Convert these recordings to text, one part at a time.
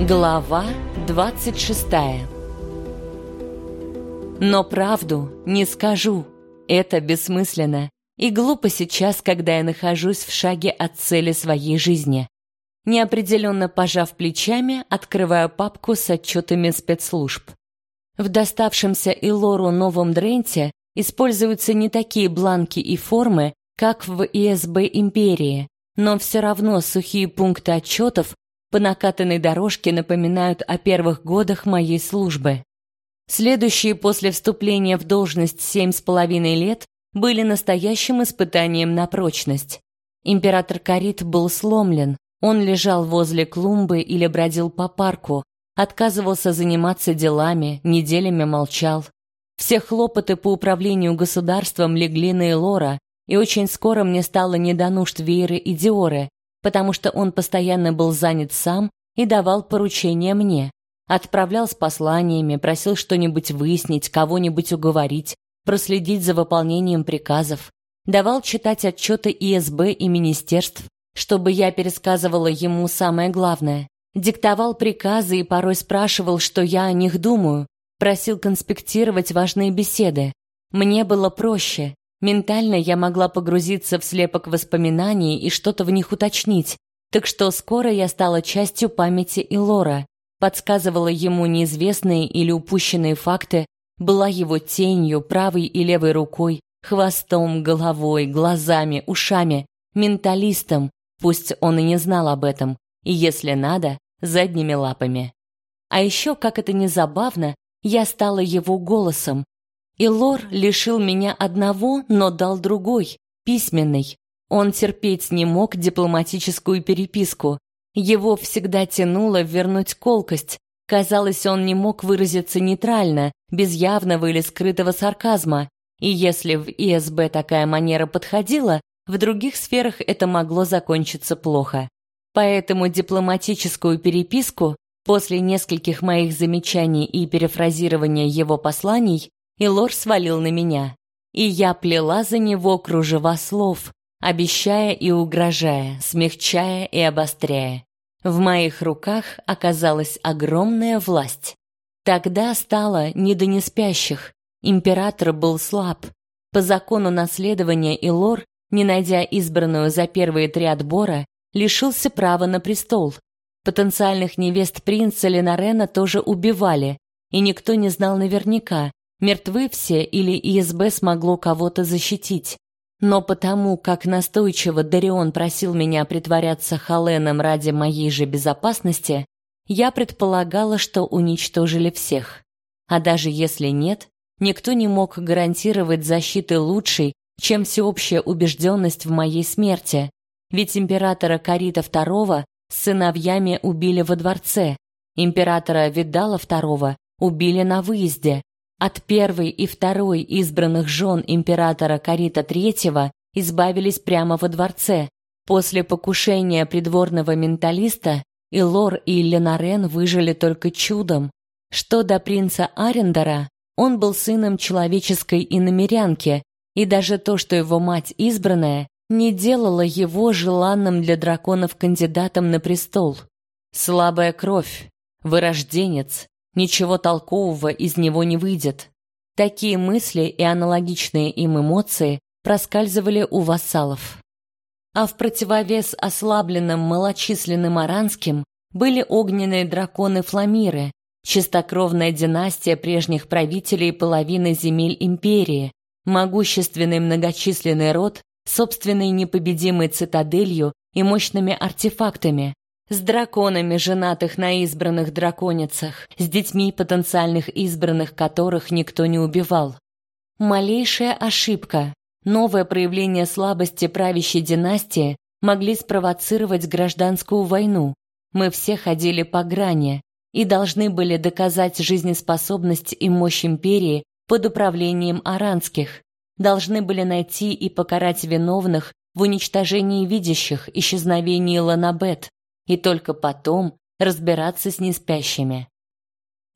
Глава 26 Но правду не скажу. Это бессмысленно. И глупо сейчас, когда я нахожусь в шаге от цели своей жизни. Неопределенно пожав плечами, открываю папку с отчетами спецслужб. В доставшемся Илору новом Дренте используются не такие бланки и формы, как в ИСБ Империи, но все равно сухие пункты отчетов по накатанной дорожке напоминают о первых годах моей службы. Следующие после вступления в должность семь с половиной лет были настоящим испытанием на прочность. Император Карит был сломлен, он лежал возле клумбы или бродил по парку, отказывался заниматься делами, неделями молчал. Все хлопоты по управлению государством легли на Элора, и очень скоро мне стало не до нужд Вейры и Диоры, потому что он постоянно был занят сам и давал поручения мне. Отправлял с посланиями, просил что-нибудь выяснить, кого-нибудь уговорить, проследить за выполнением приказов. Давал читать отчеты ИСБ и министерств, чтобы я пересказывала ему самое главное. Диктовал приказы и порой спрашивал, что я о них думаю. Просил конспектировать важные беседы. Мне было проще. Ментально я могла погрузиться в слепок воспоминаний и что-то в них уточнить, так что скоро я стала частью памяти Илора, подсказывала ему неизвестные или упущенные факты, была его тенью, правой и левой рукой, хвостом, головой, глазами, ушами, менталистом, пусть он и не знал об этом, и если надо, задними лапами. А еще, как это не забавно, я стала его голосом, и Лор лишил меня одного, но дал другой, письменный. Он терпеть не мог дипломатическую переписку. Его всегда тянуло вернуть колкость. Казалось, он не мог выразиться нейтрально, без явного или скрытого сарказма. И если в ИСБ такая манера подходила, в других сферах это могло закончиться плохо. Поэтому дипломатическую переписку после нескольких моих замечаний и перефразирования его посланий и Лор свалил на меня. И я плела за него кружева слов, обещая и угрожая, смягчая и обостряя. В моих руках оказалась огромная власть. Тогда стало не до неспящих. Император был слаб. По закону наследования Илор, не найдя избранную за первые три отбора, лишился права на престол. Потенциальных невест принца Ленарена тоже убивали, и никто не знал наверняка, Мертвы все или ИСБ смогло кого-то защитить. Но потому, как настойчиво Дарион просил меня притворяться Халеном ради моей же безопасности, я предполагала, что уничтожили всех. А даже если нет, никто не мог гарантировать защиты лучшей, чем всеобщая убежденность в моей смерти. Ведь императора Карита II с сыновьями убили во дворце, императора Видала II убили на выезде, от первой и второй избранных жен императора Карита III избавились прямо во дворце. После покушения придворного менталиста Илор и Ленарен выжили только чудом. Что до принца Арендера, он был сыном человеческой иномерянки, и даже то, что его мать избранная, не делало его желанным для драконов кандидатом на престол. Слабая кровь, вырожденец, Ничего толкового из него не выйдет. Такие мысли и аналогичные им эмоции проскальзывали у вассалов. А в противовес ослабленным малочисленным аранским были огненные драконы-фламиры, чистокровная династия прежних правителей половины земель империи, могущественный многочисленный род, собственной непобедимой цитаделью и мощными артефактами, с драконами, женатых на избранных драконицах, с детьми потенциальных избранных, которых никто не убивал. Малейшая ошибка, новое проявление слабости правящей династии могли спровоцировать гражданскую войну. Мы все ходили по грани и должны были доказать жизнеспособность и мощь империи под управлением аранских. Должны были найти и покарать виновных в уничтожении видящих, исчезновении Ланабет, и только потом разбираться с неспящими.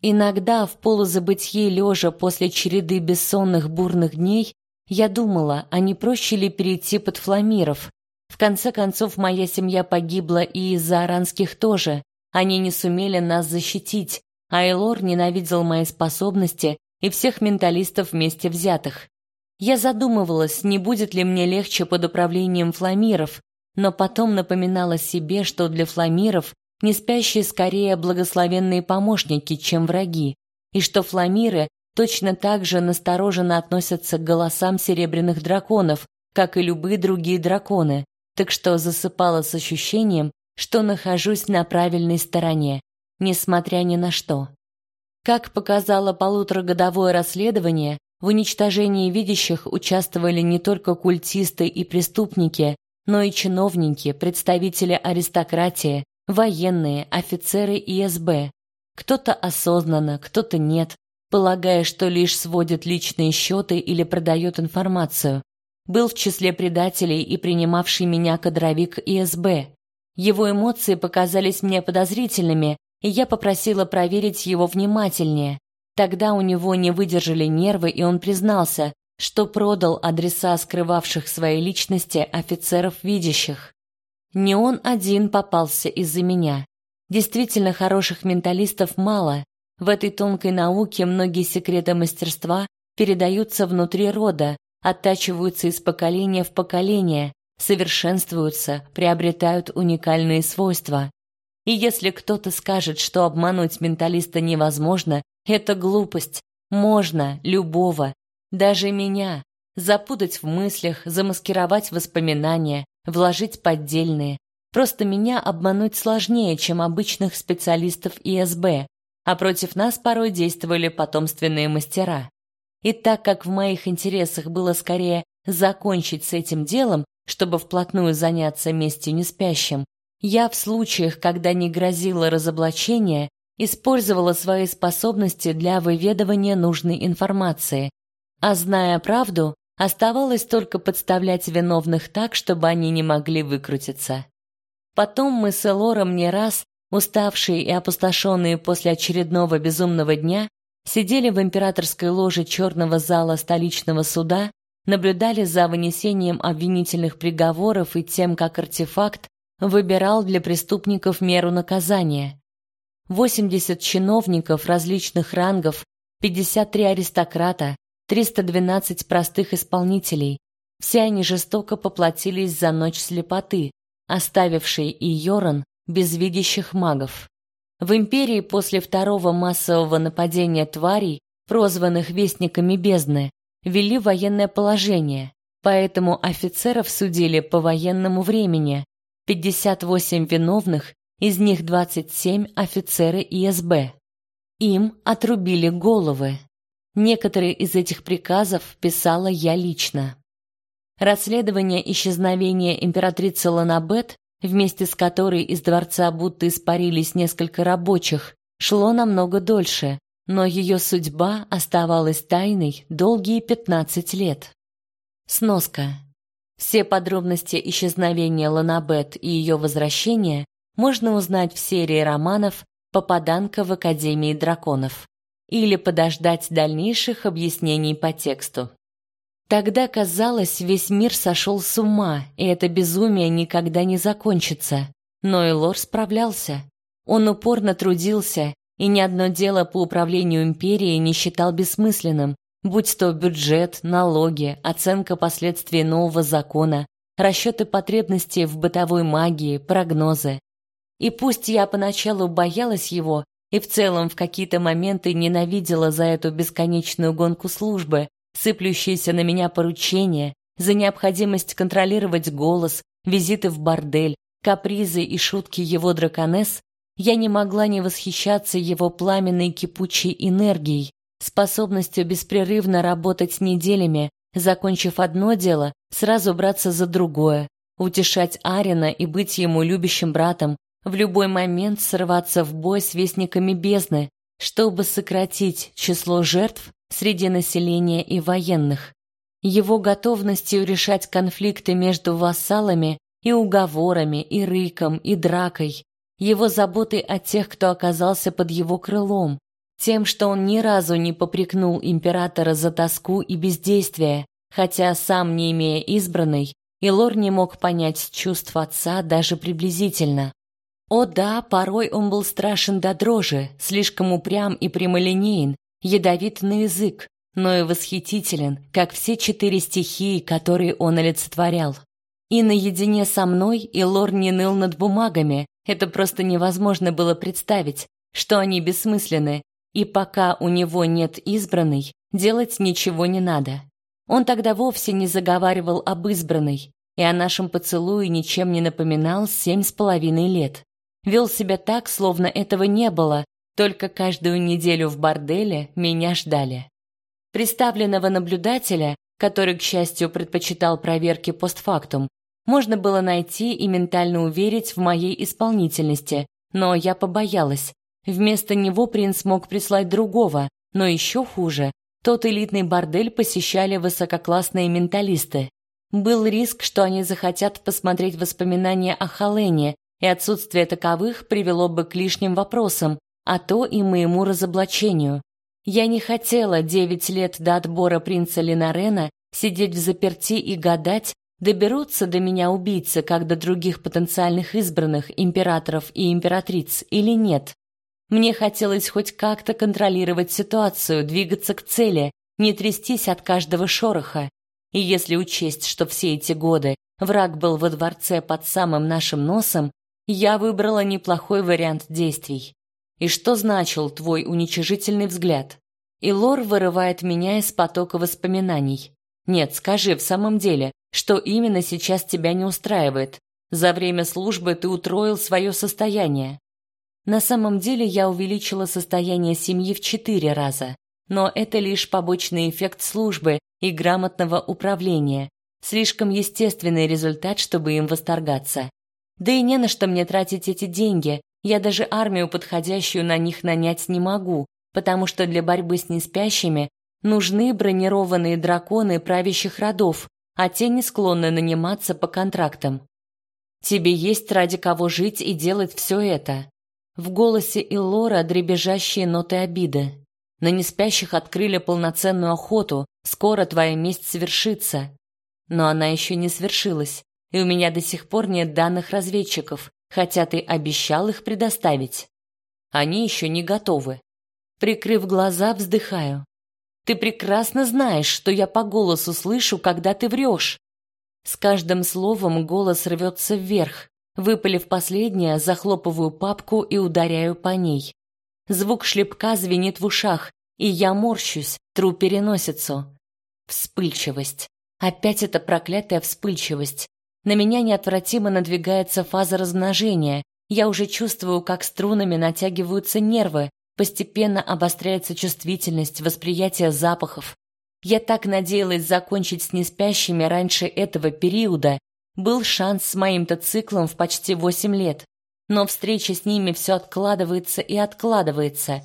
Иногда в полузабытье лежа после череды бессонных бурных дней я думала, а не проще ли перейти под фламиров. В конце концов, моя семья погибла и из-за аранских тоже. Они не сумели нас защитить, а Элор ненавидел мои способности и всех менталистов вместе взятых. Я задумывалась, не будет ли мне легче под управлением фламиров, но потом напоминала себе, что для фламиров не спящие скорее благословенные помощники, чем враги, и что фламиры точно так же настороженно относятся к голосам серебряных драконов, как и любые другие драконы, так что засыпала с ощущением, что нахожусь на правильной стороне, несмотря ни на что. Как показало полуторагодовое расследование, в уничтожении видящих участвовали не только культисты и преступники, но и чиновники, представители аристократии, военные, офицеры ИСБ. Кто-то осознанно, кто-то нет, полагая, что лишь сводит личные счеты или продает информацию. Был в числе предателей и принимавший меня кадровик ИСБ. Его эмоции показались мне подозрительными, и я попросила проверить его внимательнее. Тогда у него не выдержали нервы, и он признался, что продал адреса скрывавших свои личности офицеров видящих. Не он один попался из-за меня. Действительно хороших менталистов мало. В этой тонкой науке многие секреты мастерства передаются внутри рода, оттачиваются из поколения в поколение, совершенствуются, приобретают уникальные свойства. И если кто-то скажет, что обмануть менталиста невозможно, это глупость. Можно любого, даже меня, запутать в мыслях, замаскировать воспоминания, вложить поддельные. Просто меня обмануть сложнее, чем обычных специалистов ИСБ, а против нас порой действовали потомственные мастера. И так как в моих интересах было скорее закончить с этим делом, чтобы вплотную заняться местью неспящим, я в случаях, когда не грозило разоблачение, использовала свои способности для выведывания нужной информации. А зная правду, оставалось только подставлять виновных так, чтобы они не могли выкрутиться. Потом мы с Элором не раз, уставшие и опустошенные после очередного безумного дня, сидели в императорской ложе черного зала столичного суда, наблюдали за вынесением обвинительных приговоров и тем, как артефакт выбирал для преступников меру наказания. 80 чиновников различных рангов, 53 аристократа, 312 простых исполнителей. Все они жестоко поплатились за ночь слепоты, оставившей и Йоран без видящих магов. В империи после второго массового нападения тварей, прозванных вестниками бездны, ввели военное положение, поэтому офицеров судили по военному времени. 58 виновных, из них 27 офицеры ИСБ. Им отрубили головы. Некоторые из этих приказов писала я лично. Расследование исчезновения императрицы Ланабет вместе с которой из дворца будто испарились несколько рабочих, шло намного дольше, но ее судьба оставалась тайной долгие 15 лет. Сноска. Все подробности исчезновения Ланабет и ее возвращения можно узнать в серии романов «Попаданка в Академии драконов» или подождать дальнейших объяснений по тексту. Тогда, казалось, весь мир сошел с ума, и это безумие никогда не закончится. Но Элор справлялся. Он упорно трудился, и ни одно дело по управлению империей не считал бессмысленным, будь то бюджет, налоги, оценка последствий нового закона, расчеты потребностей в бытовой магии, прогнозы. И пусть я поначалу боялась его и в целом в какие-то моменты ненавидела за эту бесконечную гонку службы, сыплющиеся на меня поручения, за необходимость контролировать голос, визиты в бордель, капризы и шутки его драконесс, я не могла не восхищаться его пламенной кипучей энергией, способностью беспрерывно работать неделями, закончив одно дело, сразу браться за другое, утешать Арина и быть ему любящим братом, в любой момент срываться в бой с вестниками бездны, чтобы сократить число жертв среди населения и военных, его готовностью решать конфликты между вассалами и уговорами, и рыком, и дракой, его заботой о тех, кто оказался под его крылом, тем, что он ни разу не попрекнул императора за тоску и бездействие, хотя сам не имея избранной, Илор не мог понять чувств отца даже приблизительно. О да, порой он был страшен до дрожи, слишком упрям и прямолинеен, ядовит на язык, но и восхитителен, как все четыре стихии, которые он олицетворял. И наедине со мной и Лор не ныл над бумагами, это просто невозможно было представить, что они бессмысленны, и пока у него нет избранной, делать ничего не надо. Он тогда вовсе не заговаривал об избранной, и о нашем поцелуе ничем не напоминал семь с половиной лет вел себя так, словно этого не было, только каждую неделю в борделе меня ждали. Представленного наблюдателя, который, к счастью, предпочитал проверки постфактум, можно было найти и ментально уверить в моей исполнительности, но я побоялась. Вместо него принц мог прислать другого, но еще хуже. Тот элитный бордель посещали высококлассные менталисты. Был риск, что они захотят посмотреть воспоминания о Халене, и отсутствие таковых привело бы к лишним вопросам, а то и моему разоблачению. Я не хотела девять лет до отбора принца Линарена сидеть в заперти и гадать, доберутся до меня убийцы, как до других потенциальных избранных императоров и императриц или нет. Мне хотелось хоть как-то контролировать ситуацию, двигаться к цели, не трястись от каждого шороха. И если учесть, что все эти годы враг был во дворце под самым нашим носом, я выбрала неплохой вариант действий. И что значил твой уничижительный взгляд? И Лор вырывает меня из потока воспоминаний. Нет, скажи, в самом деле, что именно сейчас тебя не устраивает? За время службы ты утроил свое состояние. На самом деле я увеличила состояние семьи в четыре раза, но это лишь побочный эффект службы и грамотного управления, слишком естественный результат, чтобы им восторгаться. Да и не на что мне тратить эти деньги. Я даже армию подходящую на них нанять не могу, потому что для борьбы с неспящими нужны бронированные драконы правящих родов, а те не склонны наниматься по контрактам. Тебе есть ради кого жить и делать все это. В голосе Илора дребезжащие ноты обиды. На неспящих открыли полноценную охоту. Скоро твоя месть свершится. Но она еще не свершилась и у меня до сих пор нет данных разведчиков, хотя ты обещал их предоставить. Они еще не готовы. Прикрыв глаза, вздыхаю. Ты прекрасно знаешь, что я по голосу слышу, когда ты врешь. С каждым словом голос рвется вверх. Выпалив последнее, захлопываю папку и ударяю по ней. Звук шлепка звенит в ушах, и я морщусь, тру переносицу. Вспыльчивость. Опять эта проклятая вспыльчивость. На меня неотвратимо надвигается фаза размножения. Я уже чувствую, как струнами натягиваются нервы, постепенно обостряется чувствительность, восприятие запахов. Я так надеялась закончить с неспящими раньше этого периода. Был шанс с моим-то циклом в почти восемь лет. Но встреча с ними все откладывается и откладывается.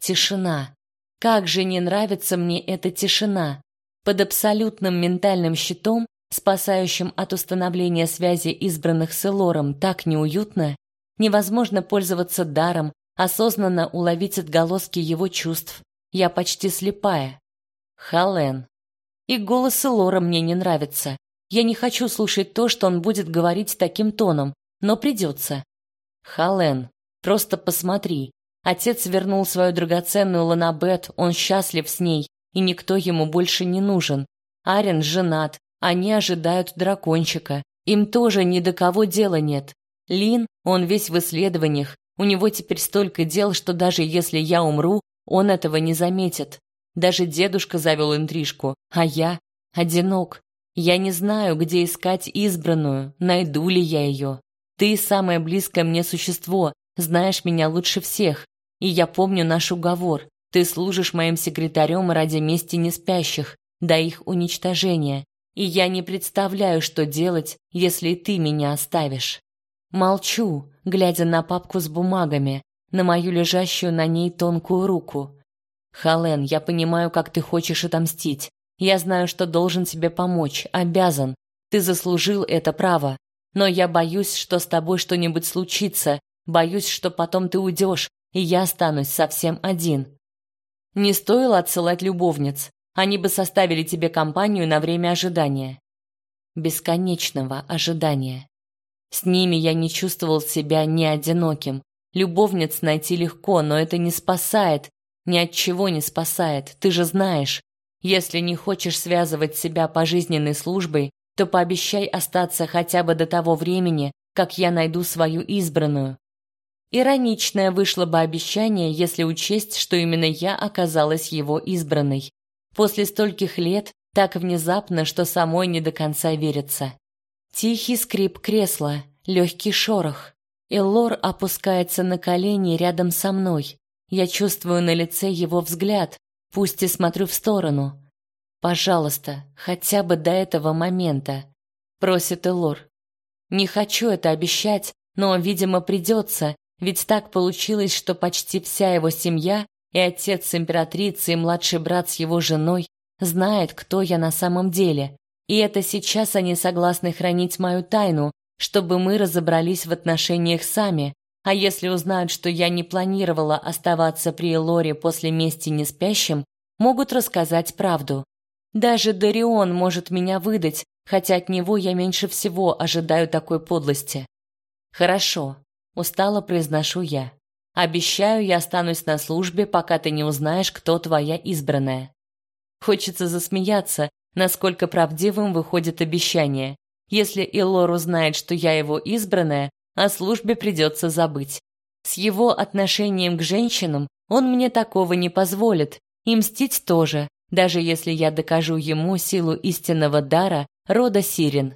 Тишина. Как же не нравится мне эта тишина. Под абсолютным ментальным щитом спасающим от установления связи избранных с Элором, так неуютно, невозможно пользоваться даром, осознанно уловить отголоски его чувств. Я почти слепая. Хален. И голос Элора мне не нравится. Я не хочу слушать то, что он будет говорить таким тоном, но придется. Хален, просто посмотри. Отец вернул свою драгоценную Ланабет, он счастлив с ней, и никто ему больше не нужен. Арен женат, они ожидают дракончика. Им тоже ни до кого дела нет. Лин, он весь в исследованиях. У него теперь столько дел, что даже если я умру, он этого не заметит. Даже дедушка завел интрижку, а я одинок. Я не знаю, где искать избранную, найду ли я ее. Ты самое близкое мне существо, знаешь меня лучше всех. И я помню наш уговор. Ты служишь моим секретарем ради мести неспящих, до их уничтожения и я не представляю, что делать, если ты меня оставишь. Молчу, глядя на папку с бумагами, на мою лежащую на ней тонкую руку. Хален, я понимаю, как ты хочешь отомстить. Я знаю, что должен тебе помочь, обязан. Ты заслужил это право. Но я боюсь, что с тобой что-нибудь случится. Боюсь, что потом ты уйдешь, и я останусь совсем один. Не стоило отсылать любовниц. Они бы составили тебе компанию на время ожидания. Бесконечного ожидания. С ними я не чувствовал себя ни одиноким. Любовниц найти легко, но это не спасает. Ни от чего не спасает, ты же знаешь. Если не хочешь связывать себя пожизненной службой, то пообещай остаться хотя бы до того времени, как я найду свою избранную. Ироничное вышло бы обещание, если учесть, что именно я оказалась его избранной. После стольких лет так внезапно, что самой не до конца верится. Тихий скрип кресла, легкий шорох. Эллор опускается на колени рядом со мной. Я чувствую на лице его взгляд, пусть и смотрю в сторону. Пожалуйста, хотя бы до этого момента, просит Элор. Не хочу это обещать, но, видимо, придется, ведь так получилось, что почти вся его семья и отец императрицы и младший брат с его женой знает, кто я на самом деле. И это сейчас они согласны хранить мою тайну, чтобы мы разобрались в отношениях сами. А если узнают, что я не планировала оставаться при Элоре после мести неспящим, могут рассказать правду. Даже Дарион может меня выдать, хотя от него я меньше всего ожидаю такой подлости. Хорошо, устало произношу я. Обещаю, я останусь на службе, пока ты не узнаешь, кто твоя избранная. Хочется засмеяться, насколько правдивым выходит обещание. Если Илор узнает, что я его избранная, о службе придется забыть. С его отношением к женщинам он мне такого не позволит, и мстить тоже, даже если я докажу ему силу истинного дара рода Сирен.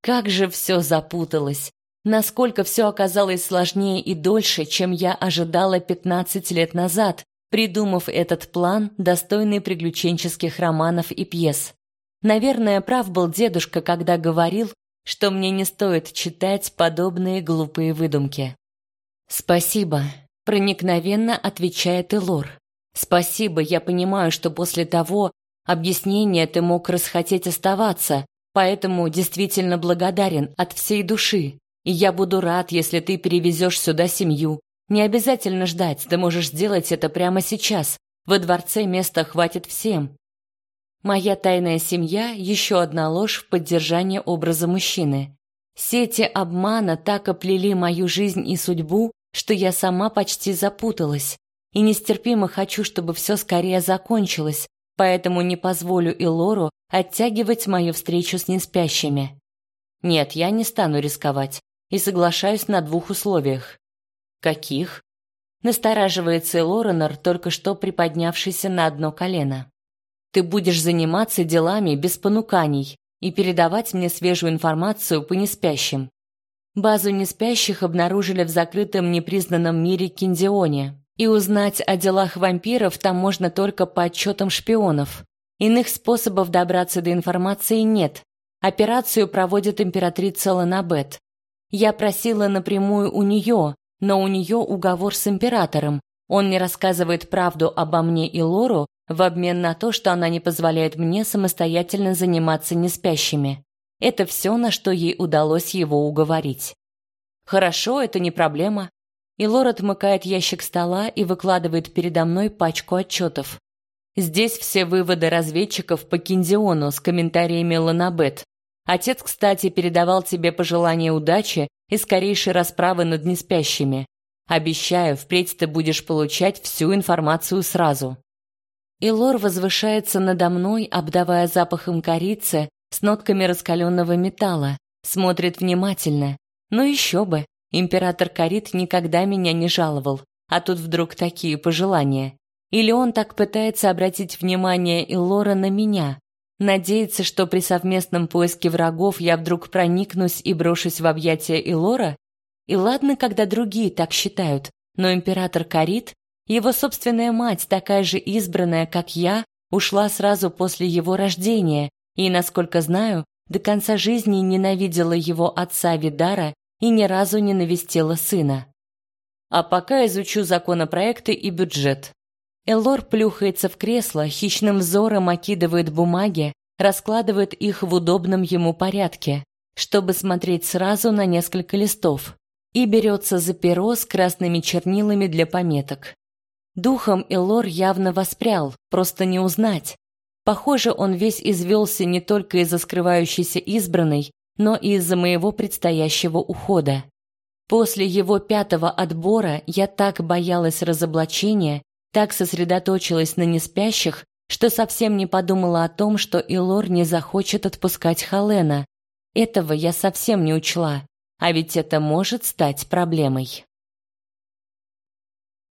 Как же все запуталось. Насколько все оказалось сложнее и дольше, чем я ожидала 15 лет назад, придумав этот план, достойный приключенческих романов и пьес. Наверное, прав был дедушка, когда говорил, что мне не стоит читать подобные глупые выдумки. Спасибо, проникновенно отвечает Элор. Спасибо, я понимаю, что после того объяснения ты мог расхотеть оставаться, поэтому действительно благодарен от всей души. И я буду рад, если ты перевезешь сюда семью. Не обязательно ждать, ты можешь сделать это прямо сейчас. Во дворце места хватит всем. Моя тайная семья еще одна ложь в поддержание образа мужчины. Сети обмана так оплели мою жизнь и судьбу, что я сама почти запуталась и нестерпимо хочу, чтобы все скорее закончилось, поэтому не позволю и Лору оттягивать мою встречу с неспящими. Нет, я не стану рисковать и соглашаюсь на двух условиях. Каких? Настораживается Лоренор, только что приподнявшийся на одно колено. Ты будешь заниматься делами без понуканий и передавать мне свежую информацию по неспящим. Базу неспящих обнаружили в закрытом непризнанном мире Киндионе, и узнать о делах вампиров там можно только по отчетам шпионов. Иных способов добраться до информации нет. Операцию проводит императрица Ланабет. Я просила напрямую у нее, но у нее уговор с императором. Он не рассказывает правду обо мне и Лору в обмен на то, что она не позволяет мне самостоятельно заниматься неспящими. Это все, на что ей удалось его уговорить. Хорошо, это не проблема. И Лор отмыкает ящик стола и выкладывает передо мной пачку отчетов. Здесь все выводы разведчиков по Киндиону с комментариями Ланабет. Отец, кстати, передавал тебе пожелания удачи и скорейшей расправы над неспящими. Обещаю, впредь ты будешь получать всю информацию сразу. И Лор возвышается надо мной, обдавая запахом корицы с нотками раскаленного металла, смотрит внимательно. Ну еще бы, Император Карит никогда меня не жаловал, а тут вдруг такие пожелания. Или он так пытается обратить внимание Илора на меня, надеется, что при совместном поиске врагов я вдруг проникнусь и брошусь в объятия Илора? И ладно, когда другие так считают, но император Карит, его собственная мать, такая же избранная, как я, ушла сразу после его рождения и, насколько знаю, до конца жизни ненавидела его отца Видара и ни разу не навестила сына. А пока изучу законопроекты и бюджет. Элор плюхается в кресло, хищным взором окидывает бумаги, раскладывает их в удобном ему порядке, чтобы смотреть сразу на несколько листов, и берется за перо с красными чернилами для пометок. Духом Элор явно воспрял, просто не узнать. Похоже, он весь извелся не только из-за скрывающейся избранной, но и из-за моего предстоящего ухода. После его пятого отбора я так боялась разоблачения, так сосредоточилась на неспящих, что совсем не подумала о том, что Илор не захочет отпускать Халена. Этого я совсем не учла, а ведь это может стать проблемой.